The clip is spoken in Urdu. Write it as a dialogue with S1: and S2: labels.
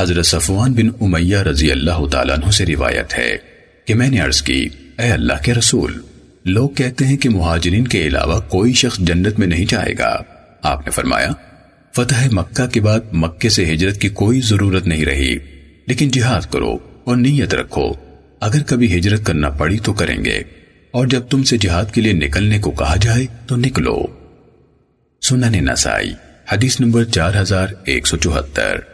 S1: حضرت صفوان بن امیہ رضی اللہ تعالیٰ عنہ سے روایت ہے کہ میں نے عرض کی، اے اللہ کے رسول، لوگ کہتے ہیں کہ مہاجرین کے علاوہ کوئی شخص جنت میں نہیں جائے گا۔ آپ نے فرمایا، فتح مکہ کے بعد مکے سے ہجرت کی کوئی ضرورت نہیں رہی۔ لیکن جہاد کرو اور نیت رکھو۔ اگر کبھی ہجرت کرنا پڑی تو کریں گے۔ اور جب تم سے جہاد کے لیے نکلنے کو کہا جائے تو نکلو۔ سنن نسائی، حدیث نمبر چار ہزار ایک سو چوہتر۔